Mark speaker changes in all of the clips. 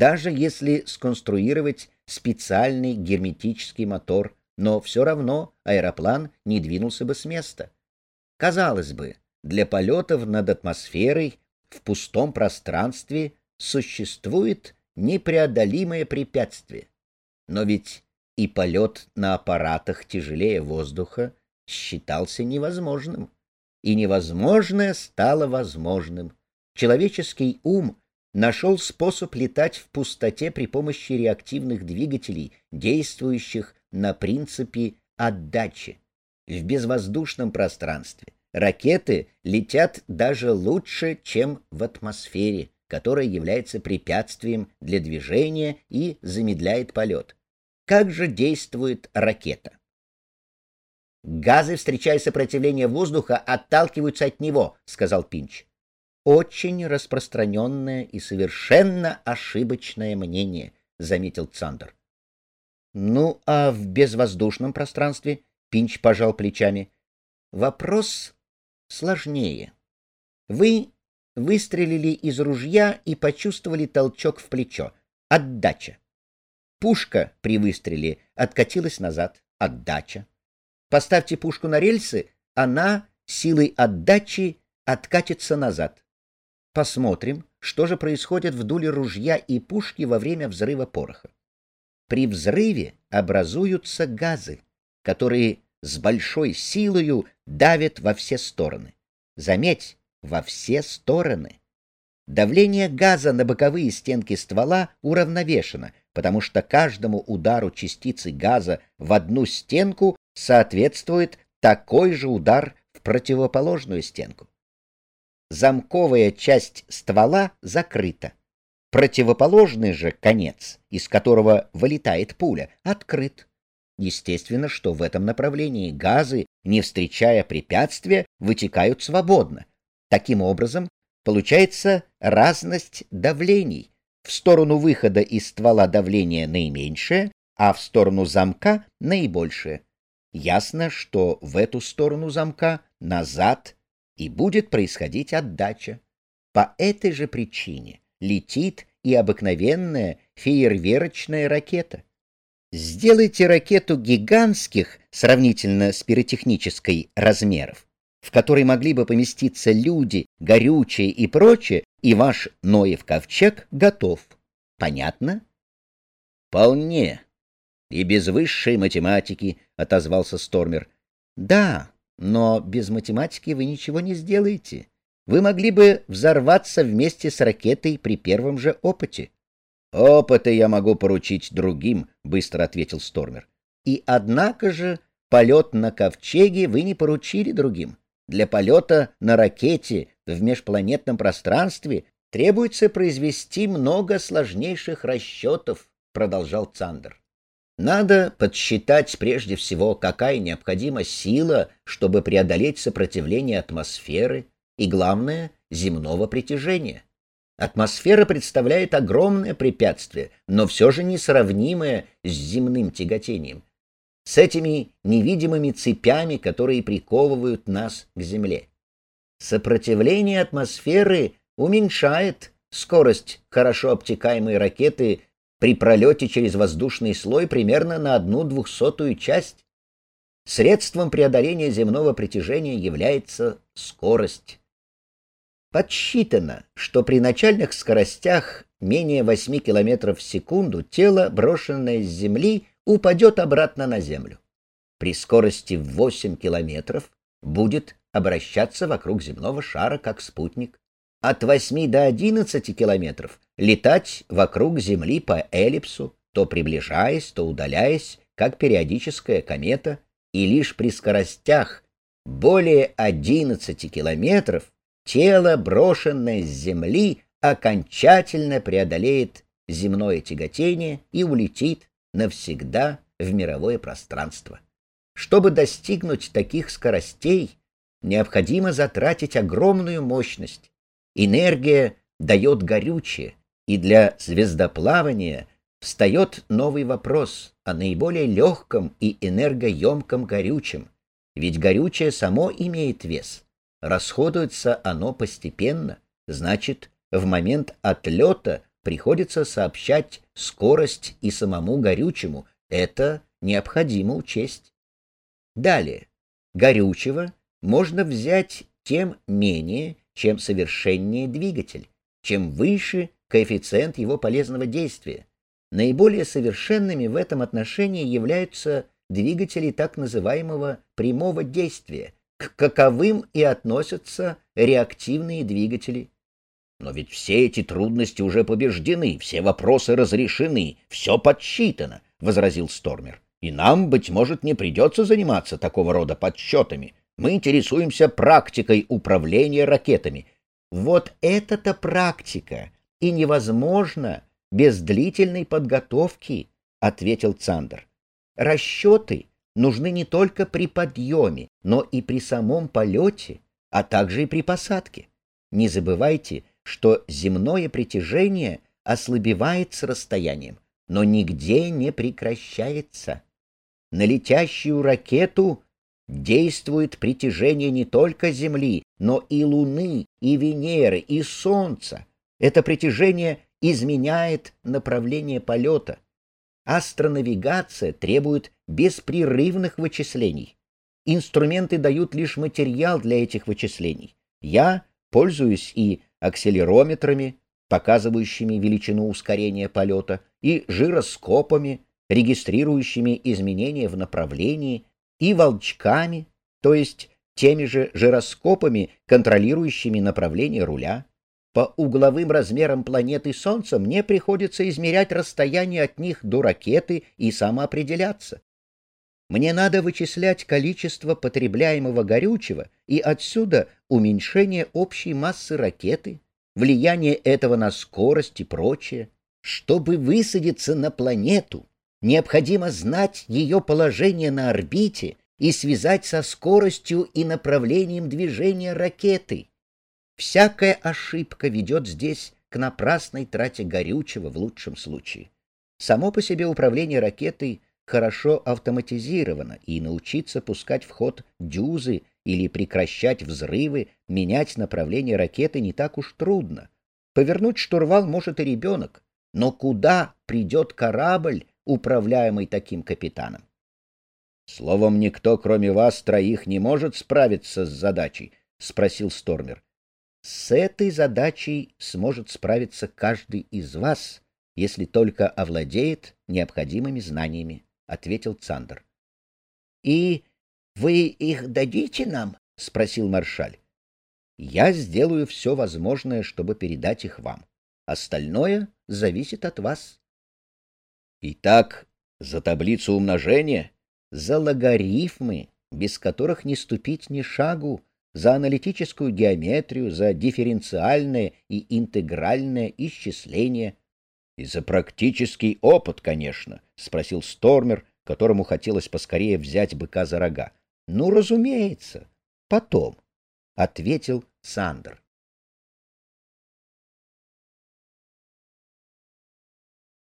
Speaker 1: даже если сконструировать специальный герметический мотор, но все равно аэроплан не двинулся бы с места. Казалось бы, для полетов над атмосферой в пустом пространстве существует непреодолимое препятствие. Но ведь и полет на аппаратах тяжелее воздуха считался невозможным. И невозможное стало возможным. Человеческий ум нашел способ летать в пустоте при помощи реактивных двигателей, действующих на принципе отдачи. В безвоздушном пространстве ракеты летят даже лучше, чем в атмосфере, которая является препятствием для движения и замедляет полет. Как же действует ракета? «Газы, встречая сопротивление воздуха, отталкиваются от него», — сказал Пинч. «Очень распространенное и совершенно ошибочное мнение», — заметил Цандер. «Ну, а в безвоздушном пространстве?» — Пинч пожал плечами. «Вопрос сложнее. Вы выстрелили из ружья и почувствовали толчок в плечо. Отдача. Пушка при выстреле откатилась назад. Отдача. Поставьте пушку на рельсы, она силой отдачи откатится назад. Посмотрим, что же происходит в дуле ружья и пушки во время взрыва пороха. При взрыве образуются газы, которые с большой силою давят во все стороны. Заметь, во все стороны. Давление газа на боковые стенки ствола уравновешено, потому что каждому удару частицы газа в одну стенку соответствует такой же удар в противоположную стенку. Замковая часть ствола закрыта. Противоположный же конец, из которого вылетает пуля, открыт. Естественно, что в этом направлении газы, не встречая препятствия, вытекают свободно. Таким образом, получается разность давлений. В сторону выхода из ствола давление наименьшее, а в сторону замка наибольшее. Ясно, что в эту сторону замка, назад, и будет происходить отдача. По этой же причине летит и обыкновенная фейерверочная ракета. Сделайте ракету гигантских, сравнительно с пиротехнической, размеров, в которой могли бы поместиться люди, горючие и прочее, и ваш Ноев ковчег готов. Понятно? — Вполне, и без высшей математики, — отозвался Стормер. — Да, но без математики вы ничего не сделаете. Вы могли бы взорваться вместе с ракетой при первом же опыте. — Опыты я могу поручить другим, — быстро ответил Стормер. — И однако же полет на ковчеге вы не поручили другим. Для полета на ракете в межпланетном пространстве требуется произвести много сложнейших расчетов, — продолжал Цандер. Надо подсчитать прежде всего, какая необходима сила, чтобы преодолеть сопротивление атмосферы и, главное, земного притяжения. Атмосфера представляет огромное препятствие, но все же несравнимое с земным тяготением, с этими невидимыми цепями, которые приковывают нас к Земле. Сопротивление атмосферы уменьшает скорость хорошо обтекаемой ракеты при пролете через воздушный слой примерно на одну двухсотую часть. Средством преодоления земного притяжения является скорость. Подсчитано, что при начальных скоростях менее 8 км в секунду тело, брошенное с Земли, упадет обратно на Землю. При скорости в 8 км будет обращаться вокруг земного шара как спутник. От 8 до 11 километров летать вокруг Земли по эллипсу, то приближаясь, то удаляясь, как периодическая комета, и лишь при скоростях более 11 километров тело, брошенное с Земли, окончательно преодолеет земное тяготение и улетит навсегда в мировое пространство. Чтобы достигнуть таких скоростей, необходимо затратить огромную мощность. Энергия дает горючее, и для звездоплавания встает новый вопрос о наиболее легком и энергоемком горючем, ведь горючее само имеет вес. Расходуется оно постепенно, значит, в момент отлета приходится сообщать скорость и самому горючему. Это необходимо учесть. Далее. Горючего можно взять тем менее, чем совершеннее двигатель, чем выше коэффициент его полезного действия. Наиболее совершенными в этом отношении являются двигатели так называемого прямого действия, к каковым и относятся реактивные двигатели. Но ведь все эти трудности уже побеждены, все вопросы разрешены, все подсчитано, — возразил Стормер. И нам, быть может, не придется заниматься такого рода подсчетами. Мы интересуемся практикой управления ракетами. Вот это-то практика, и невозможно без длительной подготовки, — ответил Цандер. Расчеты нужны не только при подъеме, но и при самом полете, а также и при посадке. Не забывайте, что земное притяжение ослабевает с расстоянием, но нигде не прекращается. На летящую ракету действует притяжение не только Земли, но и Луны, и Венеры, и Солнца. Это притяжение изменяет направление полета. Астронавигация требует беспрерывных вычислений. Инструменты дают лишь материал для этих вычислений. Я пользуюсь и акселерометрами, показывающими величину ускорения полета, и жироскопами, регистрирующими изменения в направлении, и волчками, то есть теми же жироскопами, контролирующими направление руля. По угловым размерам планеты Солнца мне приходится измерять расстояние от них до ракеты и самоопределяться. Мне надо вычислять количество потребляемого горючего и отсюда уменьшение общей массы ракеты, влияние этого на скорость и прочее. Чтобы высадиться на планету, необходимо знать ее положение на орбите и связать со скоростью и направлением движения ракеты. Всякая ошибка ведет здесь к напрасной трате горючего в лучшем случае. Само по себе управление ракетой хорошо автоматизировано, и научиться пускать в ход дюзы или прекращать взрывы, менять направление ракеты не так уж трудно. Повернуть штурвал может и ребенок, но куда придет корабль, управляемый таким капитаном? Словом, никто, кроме вас троих, не может справиться с задачей, — спросил Стормер. С этой задачей сможет справиться каждый из вас, если только овладеет необходимыми знаниями, — ответил Цандер. — И вы их дадите нам? — спросил маршаль. — Я сделаю все возможное, чтобы передать их вам. Остальное зависит от вас. — Итак, за таблицу умножения? — За логарифмы, без которых не ступить ни шагу, за аналитическую геометрию, за дифференциальное и интегральное исчисление. — И за практический опыт, конечно, — спросил Стормер, которому хотелось поскорее взять быка за рога. — Ну, разумеется, потом, — ответил Сандер.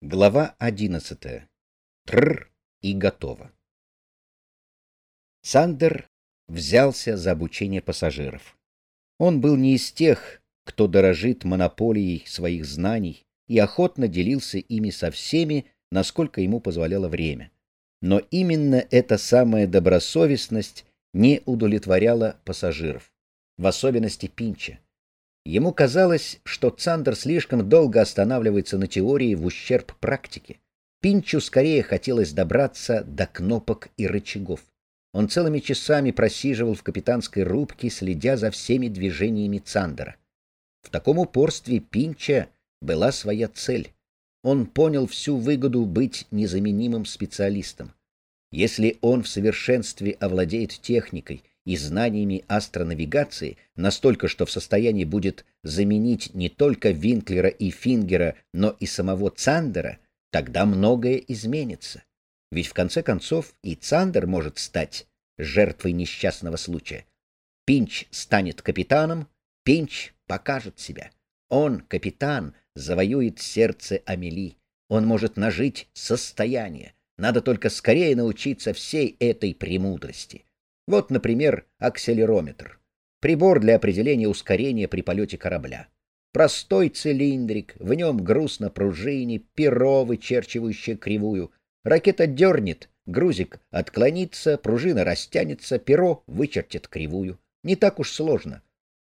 Speaker 1: Глава одиннадцатая. Тр и готово. Сандер взялся за обучение пассажиров. Он был не из тех, кто дорожит монополией своих знаний и охотно делился ими со всеми, насколько ему позволяло время. Но именно эта самая добросовестность не удовлетворяла пассажиров, в особенности Пинча. Ему казалось, что Цандер слишком долго останавливается на теории в ущерб практике. Пинчу скорее хотелось добраться до кнопок и рычагов. Он целыми часами просиживал в капитанской рубке, следя за всеми движениями Цандера. В таком упорстве Пинча была своя цель. Он понял всю выгоду быть незаменимым специалистом. Если он в совершенстве овладеет техникой и знаниями астронавигации настолько, что в состоянии будет заменить не только Винклера и Фингера, но и самого Цандера, тогда многое изменится. Ведь в конце концов и Цандер может стать жертвой несчастного случая. Пинч станет капитаном, Пинч покажет себя. Он, капитан, завоюет сердце Амели. Он может нажить состояние. Надо только скорее научиться всей этой премудрости. Вот, например, акселерометр. Прибор для определения ускорения при полете корабля. Простой цилиндрик, в нем груз на пружине, перо, вычерчивающее кривую. Ракета дернет, грузик отклонится, пружина растянется, перо вычертит кривую. Не так уж сложно.